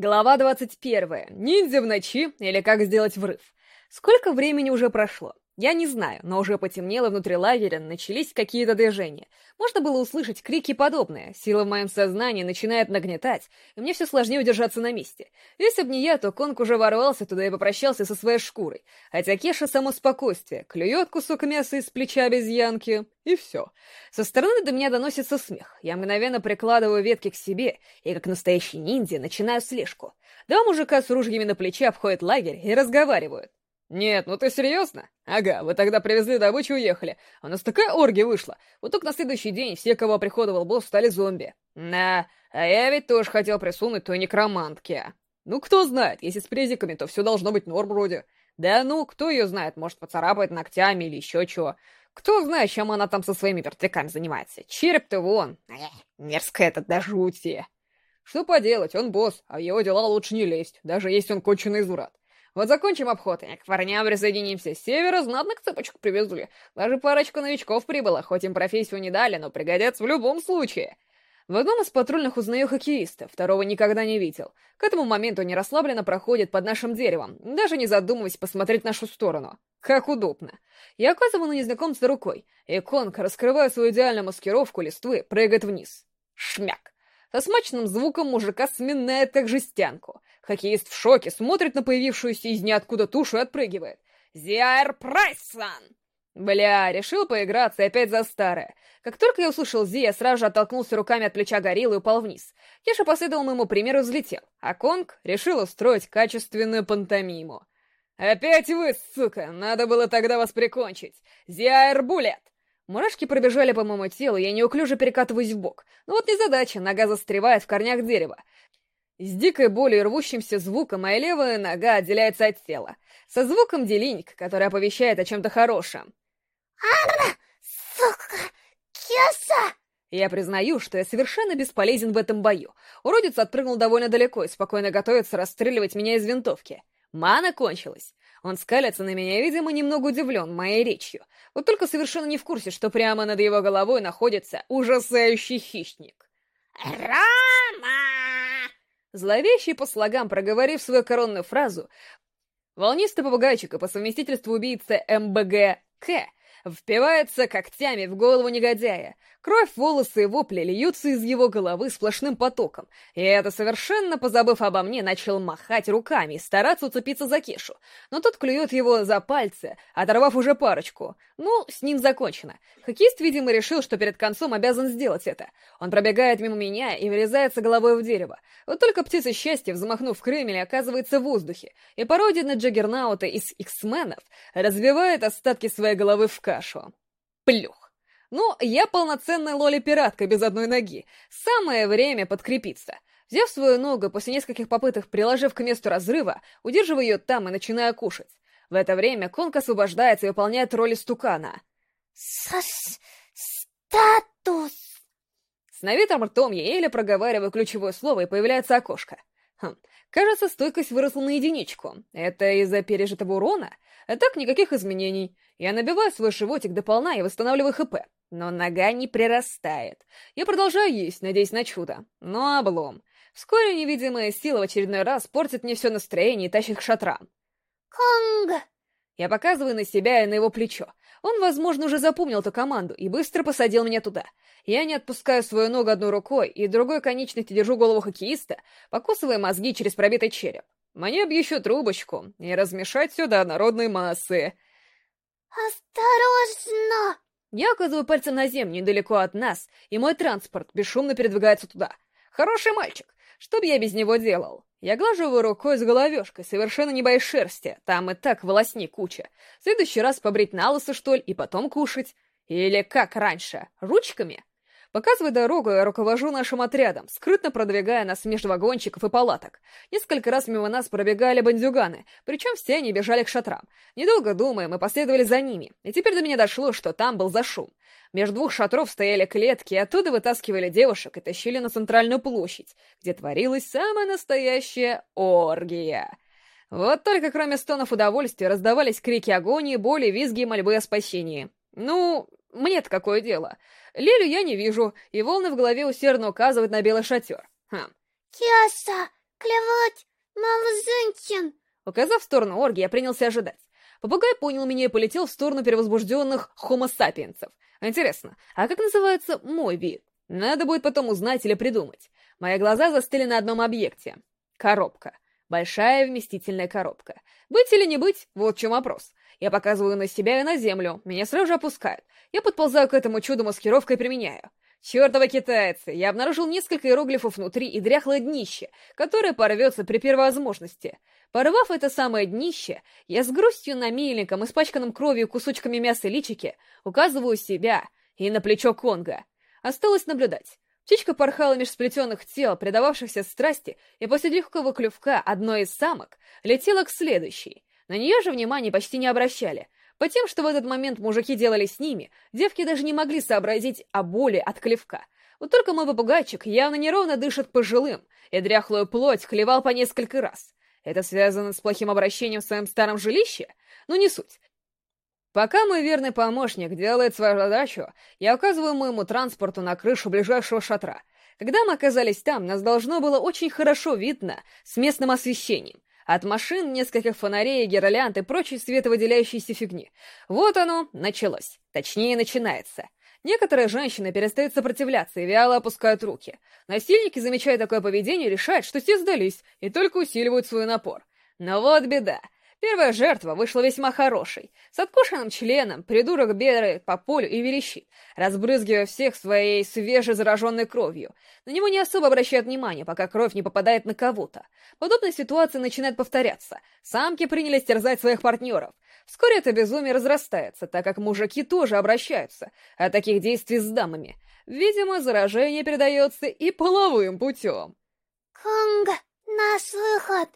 Глава 21. Ниндзя в ночи или как сделать врыв. Сколько времени уже прошло? Я не знаю, но уже потемнело внутри лагеря, начались какие-то движения. Можно было услышать крики подобные. Сила в моем сознании начинает нагнетать, и мне все сложнее удержаться на месте. Если бы не я, то Конг уже ворвался туда и попрощался со своей шкурой. Хотя Кеша само спокойствие, клюет кусок мяса из плеча обезьянки, и все. Со стороны до меня доносится смех. Я мгновенно прикладываю ветки к себе, и как настоящий ниндзя начинаю слежку. Два мужика с ружьями на плече обходят лагерь и разговаривают. «Нет, ну ты серьезно? Ага, вы тогда привезли добычу и уехали. У нас такая оргия вышла. Вот только на следующий день все, кого приходовал босс, стали зомби. Да, а я ведь тоже хотел присунуть той некромантке. Ну, кто знает, если с презиками, то все должно быть норм вроде. Да ну, кто ее знает, может поцарапать ногтями или еще чего. Кто знает, чем она там со своими вертиками занимается. Череп-то вон. Эх, мерзкая это до жути. Что поделать, он босс, а в его дела лучше не лезть, даже если он конченый изврат. Вот закончим обход, и к парням присоединимся. С севера знатных цепочек привезли. Даже парочка новичков прибыла, хоть им профессию не дали, но пригодятся в любом случае. В одном из патрульных узнаю хоккеиста, второго никогда не видел. К этому моменту они расслабленно проходят под нашим деревом, даже не задумываясь посмотреть в нашу сторону. Как удобно. Я оказываю на незнакомца рукой, и Конг, раскрывая свою идеальную маскировку листвы, прыгает вниз. Шмяк. Со смачным звуком мужика сминает как жестянку. Хоккеист в шоке, смотрит на появившуюся из ниоткуда тушу и отпрыгивает. «Зиайр Прайсон!» Бля, решил поиграться и опять за старое. Как только я услышал Зи, я сразу же оттолкнулся руками от плеча гориллы и упал вниз. Кеша последовал моему примеру и взлетел, а Конг решил устроить качественную пантомиму. «Опять вы, сука! Надо было тогда вас прикончить! Зиайр Булет!» Мурашки пробежали по моему телу, я неуклюже перекатываюсь в бок. Но вот незадача, нога застревает в корнях дерева. С дикой болью и рвущимся звуком моя левая нога отделяется от тела. Со звуком делиньк, который оповещает о чем-то хорошем. «Анна, сука, киса!» Я признаю, что я совершенно бесполезен в этом бою. Уродец отпрыгнул довольно далеко и спокойно готовится расстреливать меня из винтовки. Мана кончилась. Он скалится на меня, видимо, немного удивлен моей речью. Вот только совершенно не в курсе, что прямо над его головой находится ужасающий хищник. «Рама!» Зловещий по слогам проговорив свою коронную фразу, волнистый попугайчик и по совместительству убийца МБГ К впивается когтями в голову негодяя. Кровь, волосы и вопли льются из его головы сплошным потоком. И это совершенно позабыв обо мне, начал махать руками и стараться уцепиться за Кешу. Но тот клюет его за пальцы, оторвав уже парочку. Ну, с ним закончено. Хоккеист, видимо, решил, что перед концом обязан сделать это. Он пробегает мимо меня и врезается головой в дерево. Вот только птица счастья, взмахнув крыльями, оказывается в воздухе. И пародия на Джаггернаута из X-менов разбивает остатки своей головы в кашу. Плюх. Ну, я полноценная лоли-пиратка без одной ноги. Самое время подкрепиться. Взяв свою ногу, после нескольких попыток приложив к месту разрыва, удерживаю ее там и начинаю кушать. В это время Конг освобождается и выполняет роль стукана. Сос... статус... С навитым ртом я еле проговариваю ключевое слово, и появляется окошко. Хм, кажется, стойкость выросла на единичку. Это из-за пережитого урона? А так никаких изменений. Я набиваю свой животик до полна и восстанавливаю ХП. Но нога не прирастает. Я продолжаю есть, надеясь на чудо. Но облом. Вскоре невидимая сила в очередной раз портит мне все настроение и тащит к шатрам. Конг! Я показываю на себя и на его плечо. Он, возможно, уже запомнил эту команду и быстро посадил меня туда. Я не отпускаю свою ногу одной рукой и другой конечностью держу голову хоккеиста, покусывая мозги через пробитый череп. Мне б еще трубочку и размешать сюда народной массы. «Осторожно!» Я указываю пальцем на землю недалеко от нас, и мой транспорт бесшумно передвигается туда. Хороший мальчик. Что бы я без него делал? Я глажу его рукой с головешкой, совершенно не боясь шерсти. Там и так волосни куча. В следующий раз побрить на лысо, что ли, и потом кушать? Или как раньше, ручками? Показывая дорогу, я руковожу нашим отрядом, скрытно продвигая нас между вагончиков и палаток. Несколько раз мимо нас пробегали бандюганы, причем все они бежали к шатрам. Недолго думая, мы последовали за ними, и теперь до меня дошло, что там был за шум. Между двух шатров стояли клетки, и оттуда вытаскивали девушек и тащили на центральную площадь, где творилась самая настоящая оргия. Вот только кроме стонов удовольствия раздавались крики агонии, боли, визги и мольбы о спасении. Ну, мне-то какое дело? Лилю я не вижу, и волны в голове усердно указывают на белый шатер. Хм. Киаса, клевать малозынчин. Указав в сторону орги, я принялся ожидать. Попугай понял меня и полетел в сторону перевозбужденных хомо-сапиенсов. Интересно, а как называется мой вид? Надо будет потом узнать или придумать. Мои глаза застыли на одном объекте. Коробка. Большая вместительная коробка. Быть или не быть, вот в чем вопрос. Я показываю на себя и на землю, меня сразу же опускают. Я подползаю к этому чуду маскировкой и применяю. Чёртовы китайцы! Я обнаружил несколько иероглифов внутри и дряхлое днище, которое порвется при первой возможности. Порвав это самое днище, я с грустью на мельником, испачканном кровью кусочками мяса личики, указываю себя и на плечо Конга. Осталось наблюдать. Птичка порхала меж сплетенных тел, предававшихся страсти, и после легкого клювка одной из самок летела к следующей. На нее же внимания почти не обращали. По тем, что в этот момент мужики делали с ними, девки даже не могли сообразить о боли от клевка. Вот только мой попугайчик явно неровно дышит пожилым, и дряхлую плоть клевал по несколько раз. Это связано с плохим обращением в своем старом жилище? Ну, не суть. Пока мой верный помощник делает свою задачу, я указываю моему транспорту на крышу ближайшего шатра. Когда мы оказались там, нас должно было очень хорошо видно с местным освещением. От машин, нескольких фонарей, гирлянд и прочей световыделяющейся фигни. Вот оно, началось. Точнее, начинается. Некоторые женщины перестают сопротивляться и вяло опускают руки. Насильники, замечая такое поведение, решают, что те сдались и только усиливают свой напор. Но вот беда. Первая жертва вышла весьма хорошей, с откушенным членом, придурок бедра по полю и верещит, разбрызгивая всех своей свежезараженной кровью. На него не особо обращают внимание, пока кровь не попадает на кого-то. Подобная ситуация начинает повторяться. Самки принялись терзать своих партнеров. Вскоре это безумие разрастается, так как мужики тоже обращаются от таких действий с дамами. Видимо, заражение передается и половым путем. Конг, наш выход.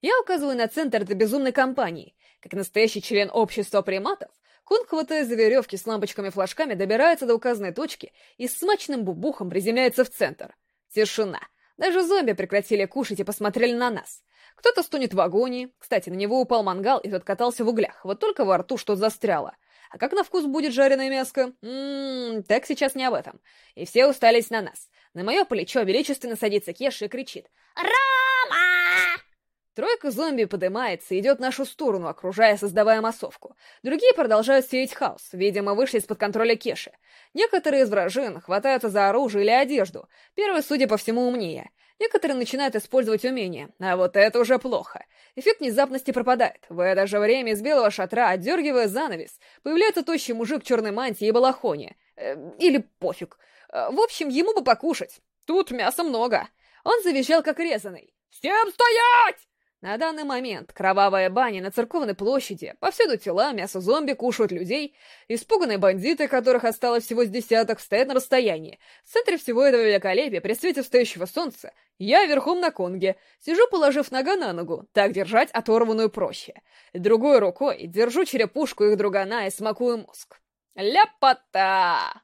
Я указываю на центр этой безумной компании. Как настоящий член общества приматов, Кунг, хватая за веревки с лампочками-флажками, добирается до указанной точки и с смачным бубухом приземляется в центр. Тишина. Даже зомби прекратили кушать и посмотрели на нас. Кто-то стонет в агонии. Кстати, на него упал мангал, и тот катался в углях. Вот только во рту что-то застряло. А как на вкус будет жареное мяско? Ммм, так сейчас не об этом. И все устались на нас. На мое плечо величественно садится Кеша и кричит Рома! Тройка зомби поднимается и идет в нашу сторону, окружая, создавая массовку. Другие продолжают сеять хаос, видимо, вышли из-под контроля Кеши. Некоторые из вражин хватаются за оружие или одежду. Первый, судя по всему, умнее. Некоторые начинают использовать умения, а вот это уже плохо. Эффект внезапности пропадает. В это же время из белого шатра, отдергивая занавес, появляется тощий мужик в черной мантии и балахоне. Э, или пофиг. Э, в общем, ему бы покушать. Тут мяса много. Он завизжал, как резаный. «Всем стоять!» На данный момент кровавая баня на церковной площади, повсюду тела, мясо зомби кушают людей, испуганные бандиты, которых осталось всего с десяток, стоят на расстоянии. В центре всего этого великолепия, при свете встающего солнца, я верхом на конге, сижу, положив нога на ногу, так держать оторванную проще. Другой рукой держу черепушку их другана и смакую мозг. Ляпота!